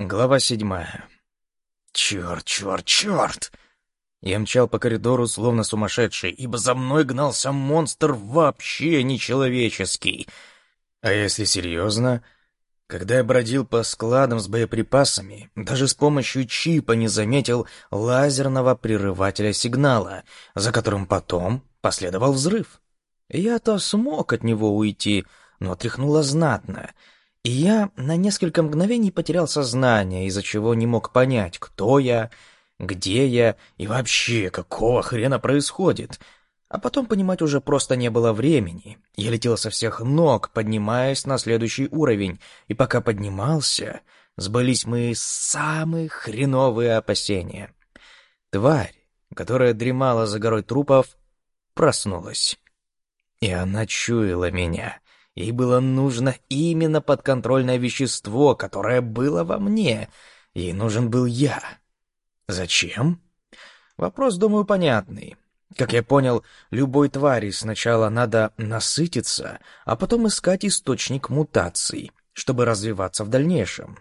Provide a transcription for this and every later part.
Глава седьмая. Черт, черт, черт! Я мчал по коридору, словно сумасшедший, ибо за мной гнался монстр вообще нечеловеческий. А если серьезно, когда я бродил по складам с боеприпасами, даже с помощью чипа не заметил лазерного прерывателя сигнала, за которым потом последовал взрыв. Я-то смог от него уйти, но тряхнуло знатно — и я на несколько мгновений потерял сознание, из-за чего не мог понять, кто я, где я и вообще какого хрена происходит. А потом понимать уже просто не было времени. Я летел со всех ног, поднимаясь на следующий уровень, и пока поднимался, сбылись мои самые хреновые опасения. Тварь, которая дремала за горой трупов, проснулась. И она чуяла меня — Ей было нужно именно подконтрольное вещество, которое было во мне. Ей нужен был я. Зачем? Вопрос, думаю, понятный. Как я понял, любой твари сначала надо насытиться, а потом искать источник мутаций, чтобы развиваться в дальнейшем.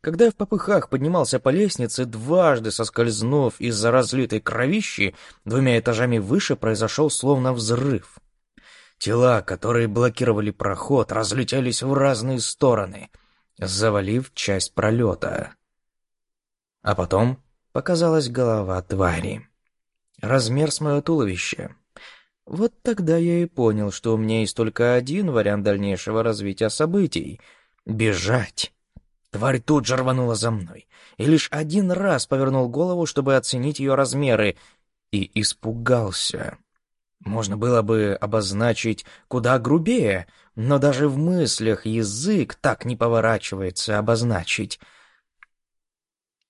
Когда я в попыхах поднимался по лестнице, дважды соскользнув из-за разлитой кровищи, двумя этажами выше произошел словно взрыв. Тела, которые блокировали проход, разлетелись в разные стороны, завалив часть пролета. А потом показалась голова твари. Размер с мое туловище. Вот тогда я и понял, что у меня есть только один вариант дальнейшего развития событий — бежать. Тварь тут же рванула за мной, и лишь один раз повернул голову, чтобы оценить ее размеры, и испугался. Можно было бы обозначить куда грубее, но даже в мыслях язык так не поворачивается обозначить.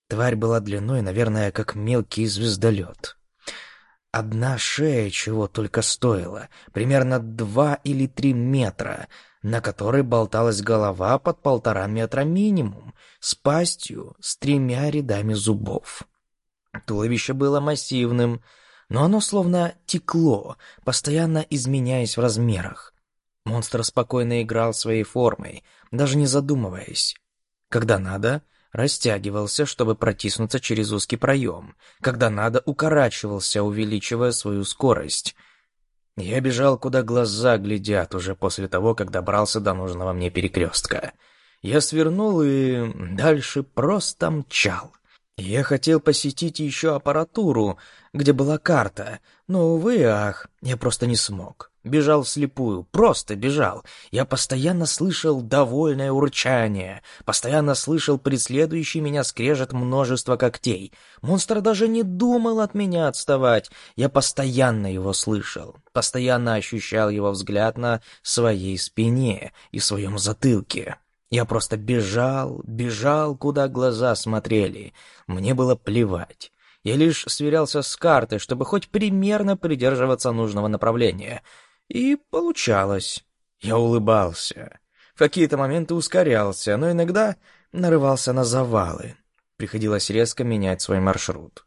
Тварь была длиной, наверное, как мелкий звездолет. Одна шея чего только стоила, примерно два или три метра, на которой болталась голова под полтора метра минимум, с пастью, с тремя рядами зубов. Туловище было массивным, но оно словно текло, постоянно изменяясь в размерах. Монстр спокойно играл своей формой, даже не задумываясь. Когда надо, растягивался, чтобы протиснуться через узкий проем. Когда надо, укорачивался, увеличивая свою скорость. Я бежал, куда глаза глядят, уже после того, как добрался до нужного мне перекрестка. Я свернул и дальше просто мчал. Я хотел посетить еще аппаратуру, где была карта, но, увы, ах, я просто не смог. Бежал вслепую, просто бежал. Я постоянно слышал довольное урчание, постоянно слышал преследующий меня скрежет множество когтей. Монстр даже не думал от меня отставать. Я постоянно его слышал, постоянно ощущал его взгляд на своей спине и своем затылке. Я просто бежал, бежал, куда глаза смотрели. Мне было плевать. Я лишь сверялся с картой, чтобы хоть примерно придерживаться нужного направления. И получалось. Я улыбался. В какие-то моменты ускорялся, но иногда нарывался на завалы. Приходилось резко менять свой маршрут.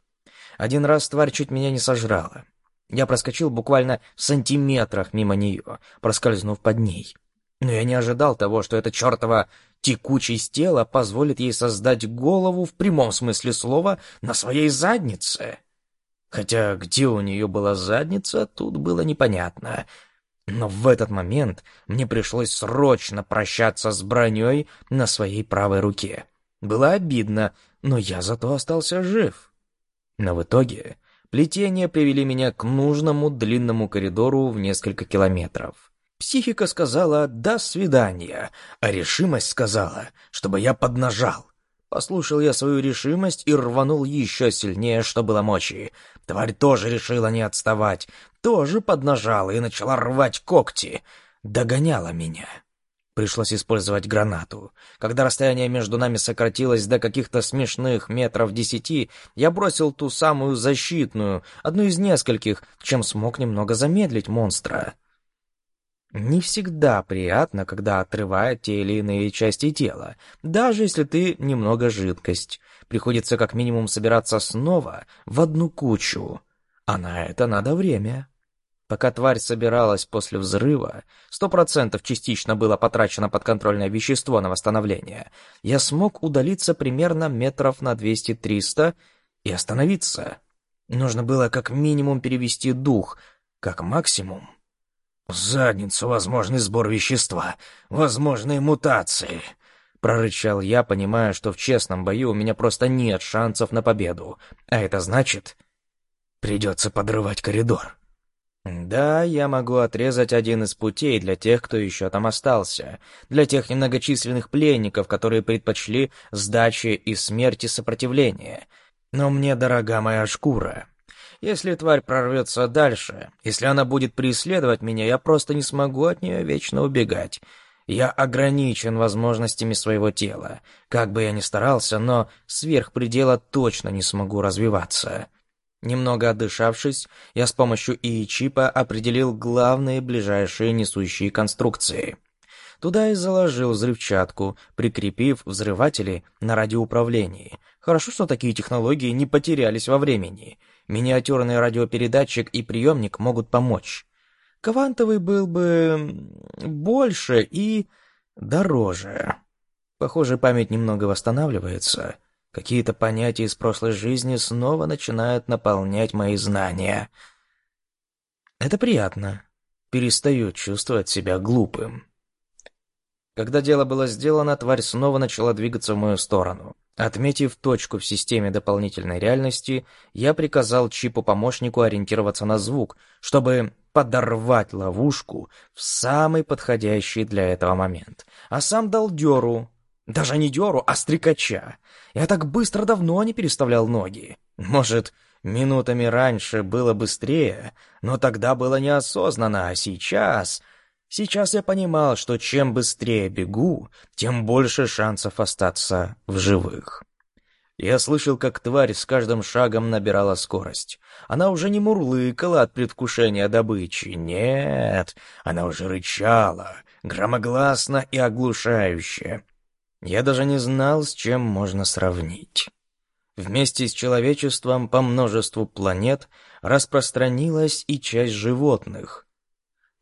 Один раз тварь чуть меня не сожрала. Я проскочил буквально в сантиметрах мимо нее, проскользнув под ней. Но я не ожидал того, что эта чертова текучесть тела позволит ей создать голову в прямом смысле слова на своей заднице. Хотя где у нее была задница, тут было непонятно. Но в этот момент мне пришлось срочно прощаться с броней на своей правой руке. Было обидно, но я зато остался жив. Но в итоге плетения привели меня к нужному длинному коридору в несколько километров. Психика сказала «до свидания», а решимость сказала, чтобы я поднажал. Послушал я свою решимость и рванул еще сильнее, что было мочи. Тварь тоже решила не отставать, тоже поднажала и начала рвать когти. Догоняла меня. Пришлось использовать гранату. Когда расстояние между нами сократилось до каких-то смешных метров десяти, я бросил ту самую защитную, одну из нескольких, чем смог немного замедлить монстра. Не всегда приятно, когда отрывают те или иные части тела, даже если ты немного жидкость. Приходится как минимум собираться снова в одну кучу. А на это надо время. Пока тварь собиралась после взрыва, сто процентов частично было потрачено подконтрольное вещество на восстановление, я смог удалиться примерно метров на 200-300 и остановиться. Нужно было как минимум перевести дух, как максимум. «В задницу возможный сбор вещества, возможные мутации», — прорычал я, понимая, что в честном бою у меня просто нет шансов на победу, а это значит, придется подрывать коридор. Да, я могу отрезать один из путей для тех, кто еще там остался, для тех немногочисленных пленников, которые предпочли сдачи и смерти сопротивления. Но мне дорога моя шкура. Если тварь прорвется дальше, если она будет преследовать меня, я просто не смогу от нее вечно убегать. Я ограничен возможностями своего тела. Как бы я ни старался, но сверх предела точно не смогу развиваться. Немного отдышавшись, я с помощью ИИ-чипа определил главные ближайшие несущие конструкции. Туда и заложил взрывчатку, прикрепив взрыватели на радиоуправлении. Хорошо, что такие технологии не потерялись во времени. Миниатюрный радиопередатчик и приемник могут помочь. Квантовый был бы больше и дороже. Похоже, память немного восстанавливается. Какие-то понятия из прошлой жизни снова начинают наполнять мои знания. Это приятно. Перестаю чувствовать себя глупым. Когда дело было сделано, тварь снова начала двигаться в мою сторону. Отметив точку в системе дополнительной реальности, я приказал чипу-помощнику ориентироваться на звук, чтобы подорвать ловушку в самый подходящий для этого момент. А сам дал дёру, даже не дёру, а стрекача. Я так быстро давно не переставлял ноги. Может, минутами раньше было быстрее, но тогда было неосознанно, а сейчас... Сейчас я понимал, что чем быстрее бегу, тем больше шансов остаться в живых. Я слышал, как тварь с каждым шагом набирала скорость. Она уже не мурлыкала от предвкушения добычи. Нет, она уже рычала, громогласно и оглушающе. Я даже не знал, с чем можно сравнить. Вместе с человечеством по множеству планет распространилась и часть животных.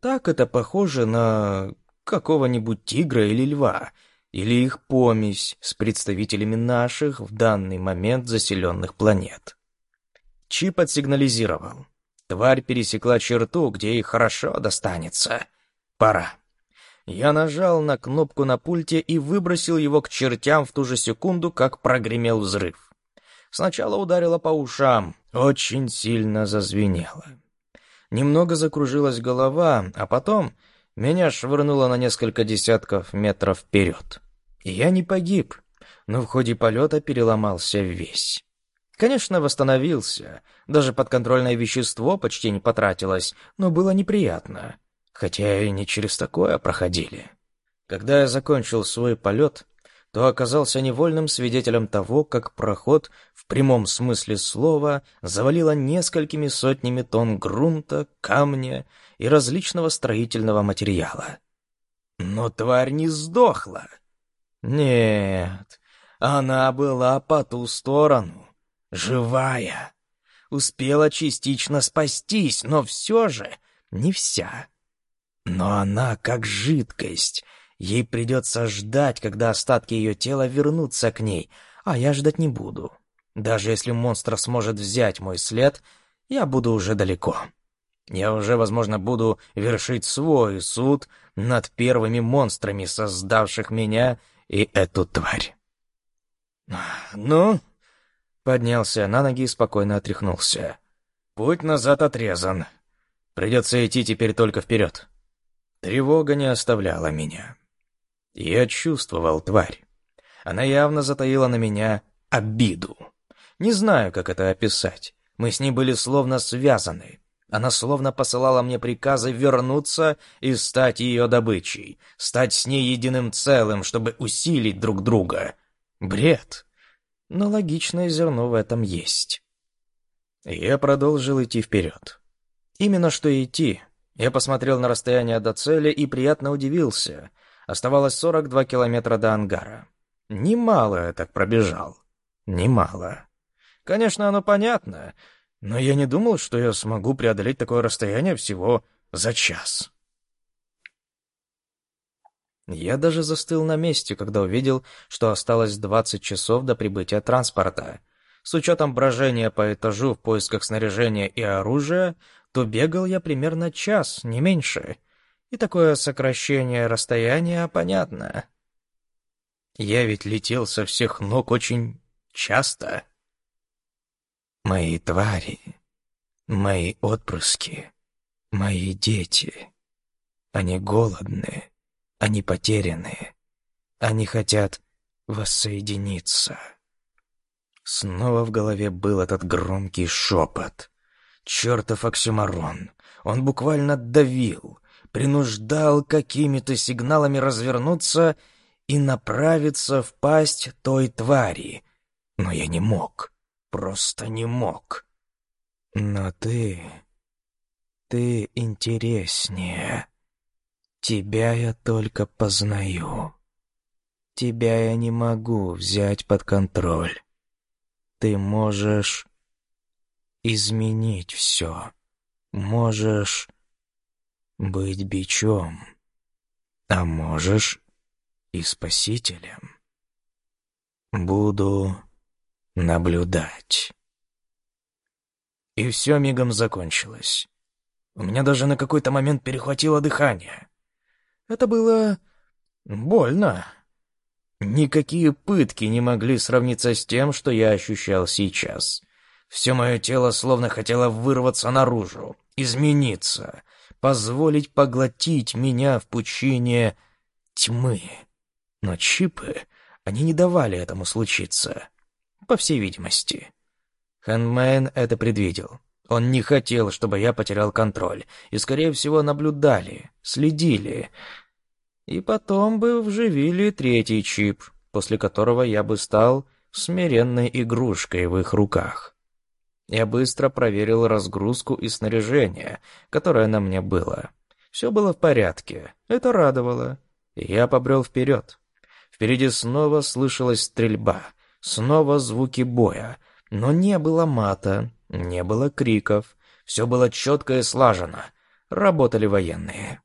Так это похоже на какого-нибудь тигра или льва, или их помесь с представителями наших в данный момент заселенных планет. Чип отсигнализировал. Тварь пересекла черту, где ей хорошо достанется. Пора. Я нажал на кнопку на пульте и выбросил его к чертям в ту же секунду, как прогремел взрыв. Сначала ударило по ушам, очень сильно зазвенело. Немного закружилась голова, а потом меня швырнуло на несколько десятков метров вперед. я не погиб, но в ходе полета переломался весь. Конечно, восстановился, даже подконтрольное вещество почти не потратилось, но было неприятно хотя и не через такое проходили. Когда я закончил свой полет, то оказался невольным свидетелем того, как проход в прямом смысле слова завалило несколькими сотнями тонн грунта, камня и различного строительного материала. Но тварь не сдохла. Нет, она была по ту сторону, живая. Успела частично спастись, но все же не вся. Но она как жидкость. Ей придется ждать, когда остатки ее тела вернутся к ней, а я ждать не буду. Даже если монстр сможет взять мой след, я буду уже далеко. Я уже, возможно, буду вершить свой суд над первыми монстрами, создавших меня и эту тварь. «Ну?» — поднялся на ноги и спокойно отряхнулся. «Путь назад отрезан. Придется идти теперь только вперед». Тревога не оставляла меня. Я чувствовал тварь. Она явно затаила на меня обиду. Не знаю, как это описать. Мы с ней были словно связаны. Она словно посылала мне приказы вернуться и стать ее добычей, стать с ней единым целым, чтобы усилить друг друга. Бред. Но логичное зерно в этом есть. Я продолжил идти вперед. Именно что идти, я посмотрел на расстояние до цели и приятно удивился. Оставалось 42 километра до ангара. Немало я так пробежал. Немало. Конечно, оно понятно. но я не думал, что я смогу преодолеть такое расстояние всего за час. Я даже застыл на месте, когда увидел, что осталось 20 часов до прибытия транспорта. С учетом брожения по этажу в поисках снаряжения и оружия, то бегал я примерно час, не меньше. И такое сокращение расстояния понятно. Я ведь летел со всех ног очень часто. Мои твари, мои отпрыски, мои дети. Они голодны, они потеряны, они хотят воссоединиться. Снова в голове был этот громкий шепот. Чертов оксюмарон. Он буквально давил, принуждал какими-то сигналами развернуться и направиться в пасть той твари. Но я не мог, просто не мог. Но ты... ты интереснее. Тебя я только познаю. Тебя я не могу взять под контроль. Ты можешь изменить все. Можешь быть бичом, а можешь и спасителем. Буду наблюдать. И все мигом закончилось. У меня даже на какой-то момент перехватило дыхание. Это было больно. Никакие пытки не могли сравниться с тем, что я ощущал сейчас. Все мое тело словно хотело вырваться наружу, измениться, позволить поглотить меня в пучине тьмы. Но чипы, они не давали этому случиться. По всей видимости. Хэнмэн это предвидел. Он не хотел, чтобы я потерял контроль, и, скорее всего, наблюдали, следили. И потом бы вживили третий чип, после которого я бы стал смиренной игрушкой в их руках. Я быстро проверил разгрузку и снаряжение, которое на мне было. Все было в порядке, это радовало. Я побрел вперед. Впереди снова слышалась стрельба, снова звуки боя, но не было мата, не было криков, все было четко и слаженно. Работали военные.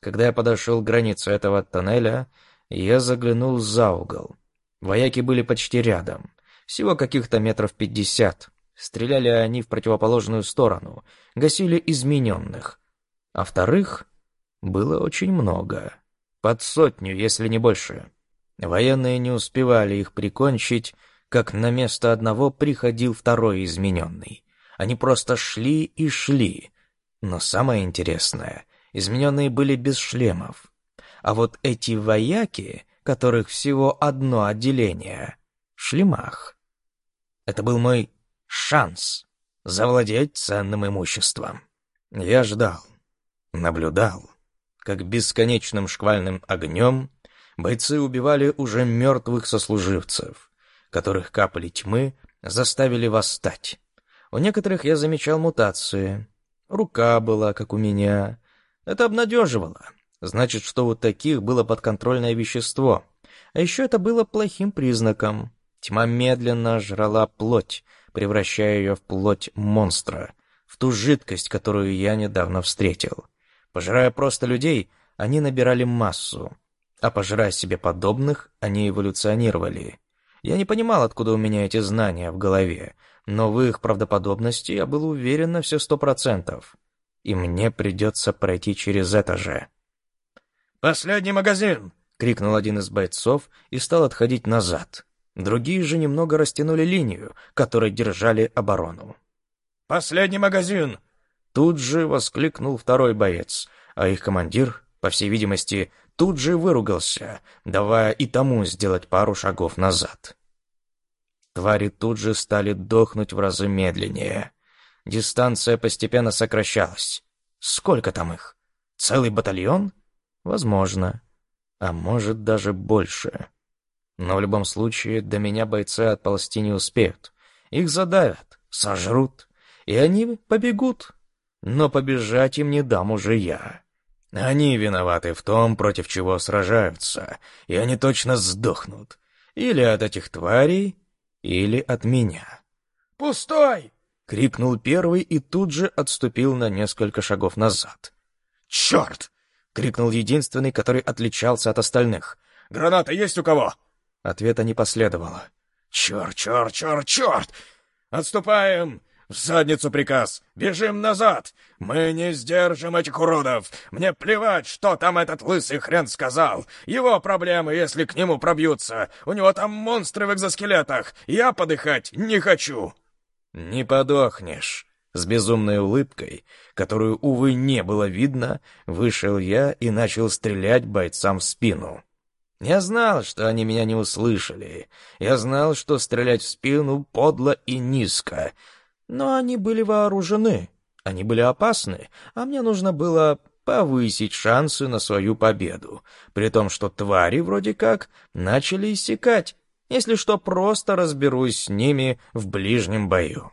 Когда я подошел к границе этого тоннеля, я заглянул за угол. Вояки были почти рядом, всего каких-то метров пятьдесят. Стреляли они в противоположную сторону, гасили измененных. А вторых было очень много. Под сотню, если не больше. Военные не успевали их прикончить, как на место одного приходил второй измененный. Они просто шли и шли. Но самое интересное, измененные были без шлемов. А вот эти вояки, которых всего одно отделение, в шлемах. Это был мой шанс завладеть ценным имуществом. Я ждал, наблюдал, как бесконечным шквальным огнем бойцы убивали уже мертвых сослуживцев, которых капали тьмы заставили восстать. У некоторых я замечал мутации. Рука была, как у меня. Это обнадеживало. Значит, что у таких было подконтрольное вещество. А еще это было плохим признаком. Тьма медленно жрала плоть, превращая ее в плоть монстра, в ту жидкость, которую я недавно встретил. Пожирая просто людей, они набирали массу, а пожирая себе подобных, они эволюционировали. Я не понимал, откуда у меня эти знания в голове, но в их правдоподобности я был уверен на все сто процентов. И мне придется пройти через это же. «Последний магазин!» — крикнул один из бойцов и стал отходить назад. Другие же немного растянули линию, которой держали оборону. «Последний магазин!» Тут же воскликнул второй боец, а их командир, по всей видимости, тут же выругался, давая и тому сделать пару шагов назад. Твари тут же стали дохнуть в разы медленнее. Дистанция постепенно сокращалась. Сколько там их? Целый батальон? Возможно. А может, даже больше. Но в любом случае, до меня бойцы отползти не успеют. Их задавят, сожрут, и они побегут. Но побежать им не дам уже я. Они виноваты в том, против чего сражаются, и они точно сдохнут. Или от этих тварей, или от меня. «Пустой!» — крикнул первый и тут же отступил на несколько шагов назад. «Черт!» — крикнул единственный, который отличался от остальных. «Граната есть у кого?» Ответа не последовало. «Черт, черт, черт, черт! Отступаем! В задницу приказ! Бежим назад! Мы не сдержим этих уродов! Мне плевать, что там этот лысый хрен сказал! Его проблемы, если к нему пробьются! У него там монстры в экзоскелетах! Я подыхать не хочу!» «Не подохнешь!» С безумной улыбкой, которую, увы, не было видно, вышел я и начал стрелять бойцам в спину. Я знал, что они меня не услышали. Я знал, что стрелять в спину подло и низко. Но они были вооружены. Они были опасны, а мне нужно было повысить шансы на свою победу, при том, что твари вроде как начали иссякать, если что, просто разберусь с ними в ближнем бою.